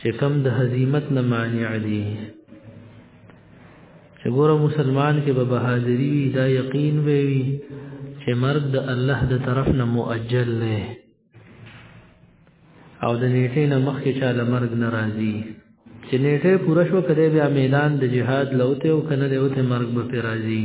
چې کم د هزیمت نه مانع دي چې ګوره مسلمان کې به بهادری وي دا یقین به وي چې مرګ د الله د طرف نه مؤجل دی او د نیټې نه مخکې چې له مرګ نه راځي چې نیټه پوره شو کده بیا میدان د جهاد لوته او کنه لوته مرګ به راځي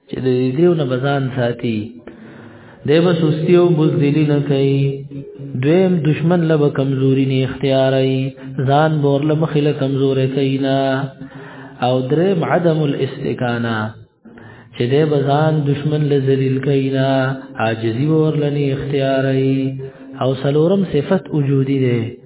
چې د دیو نه بزان ساتي دیو سستی او بزدلی نه کوي دویم دشمن لبه کمزوري نه اختیاري ځان بور لمه خله کمزورې کینا او دریم عدم الاستکانه چې د بزان دشمن له ذلیل کینا عاجزی ورلنی اختیاري او سلورم صفت وجودي ده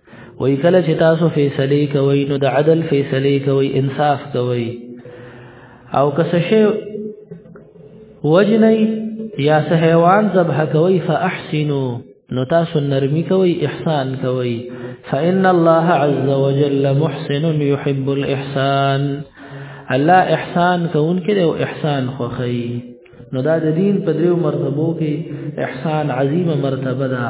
وای کله چې تاسو فیصله کوئ نو د عدل فیصله کوئ انصاف کوئ او که څه شی وجنی یا سه حیوان ذبح کوي فاحسنوا نو تاسو نرمي کوي احسان کوي فان الله عز وجل محسن يحب الاحسان الله احسان کون کې او احسان خوخي نو دا د دین په دریو مرتبو کې احسان عظیمه مرتبه ده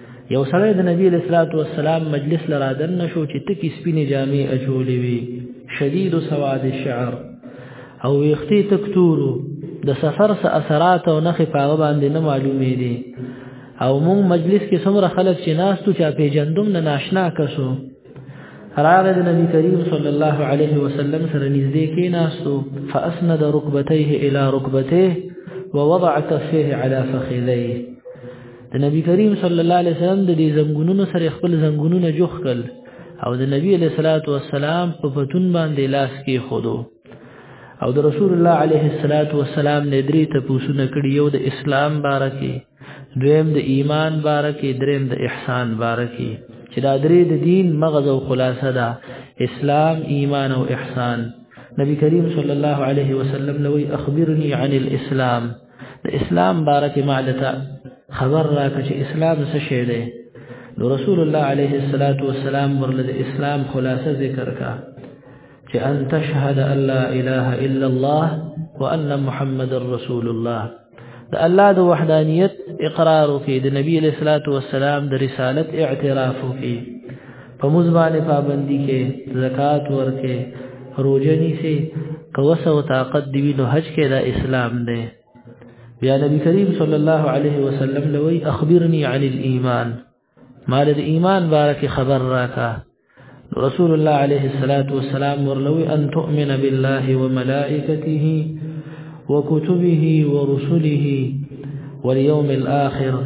یو سره د نبی صلی الله علیه وسلم مجلس لرادن نشو چې تکي سپینې جامې اچولې وي شدید سواد الشعر او ویختي تکتورو د سفر سره اثرات او نخې پاغه باندې نه معلومې دي او مونږ مجلس کې څومره خلک چې ناستو چا پیجندوم نه ناشنا کسو راغه د نبی کریم صلی الله علیه وسلم سره نږدې کې ناستو فاسند ركبتيه الى ركبتيه ووضع كفيه على فخذيه د نبی کریم صلی الله علیه وسلم د دې زنګونونو سره خپل زنګونونه جوخ کړ او د نبی علیه الصلاۃ والسلام په پتون باندې لاس کې خودو او د رسول الله علیه الصلاۃ والسلام نه درې ته پوښتنه کړې یو د اسلام بارکه دویم د ایمان بارکه دریم د احسان بارکه چې دا درې د دین مغز او خلاصه ده اسلام ایمان او احسان نبی کریم صلی الله علیه وسلم لوی اخبرنی عن الاسلام د اسلام بارکه معلته خبر راکړه چې اسلام څه شی دی نو رسول الله عليه الصلاه والسلام ورله د اسلام خلاصه ذکر کا چې ان تشهد ان لا اله الا الله وان محمد رسول الله د الله د وحدانیت اقرار وکي د نبی له صلوات و سلام د رسالت اعتراف وکي په موږ باندې پابندي کې زکات ورکې روزه نیسي کوسه او طاقت دی نو حج کې دا اسلام دی بیا نبی کریم صلی الله علیه وسلم لوی اخبرني عن الايمان مال الايمان بارک خبر راکا رسول الله عليه الصلاة والسلام ورلوي أن تؤمن بالله وملائكته وكتبه ورسله واليوم الآخر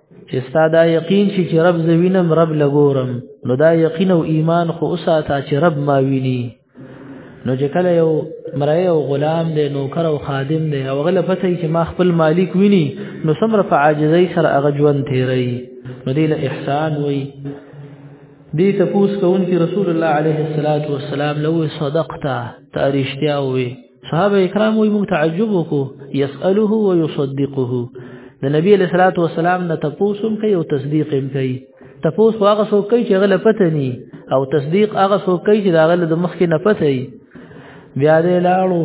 چې ستا دا یقین شي چې رب زه وینم رب لګورم نو دا یقین او ایمان خو اوساته چې رب ما ویني نو چې کله یو مرای او غلام دی نوکر او خادم دی او غل پته چې ما خپل مالک ویني نو سمره په عاجزۍ سره هغه ژوند تیری نو دی له احسان وای دی تپوس کوونکی رسول الله علیه الصلاۃ والسلام لو صدقتا تاریشتیا وی صحابه کرام وي موږ تعجب وکړو يسأله ويصدقه د نبی علیہ الصلوۃ والسلام نه تاسو هم کوي او تصدیق هم کوي تاسو هغه څوک کوي چې غل پته ني او تصدیق هغه څوک کوي چې دا غل د مخ کې نه پته وي بیا دې لاړو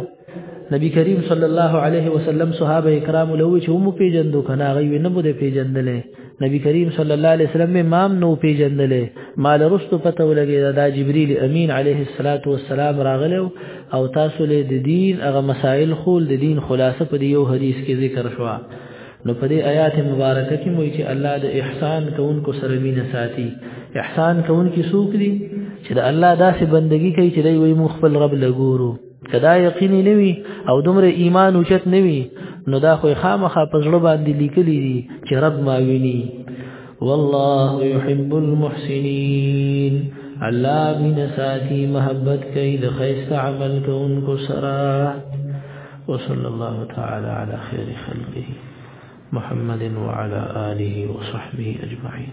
نبی کریم صلی الله علیه وسلم صحابه کرام له وی چې هم پیجندو کنه غي نه بده پیجندلې نبی کریم صلی الله علیه وسلم امام نو پیجندلې مال رستو پته ولګی دا جبرئیل امین علیه الصلاۃ والسلام راغلو او تاسو له د دین هغه مسائل خول د دین خلاصه په یو حدیث کې ذکر شو نو په دې آیات مبارکه کې موږ چې الله د احسان کوونکو سره مینه ساتي احسان کوونکي څوک دي چې د الله داسې بندگی کوي چې دوی موږ خپل رب لګورو کدا یقیني نوي او دومره ایمان اوچت نوي نو دا خو خامخه پزړه باندې لیکلي دي چې رب ما ویني والله يحب المحسنين الله من ساتي محبت کوي د خیست عمل کوونکو سره وصلى الله تعالى على خير خلقه محمد وعلى آله وصحبه أجمعين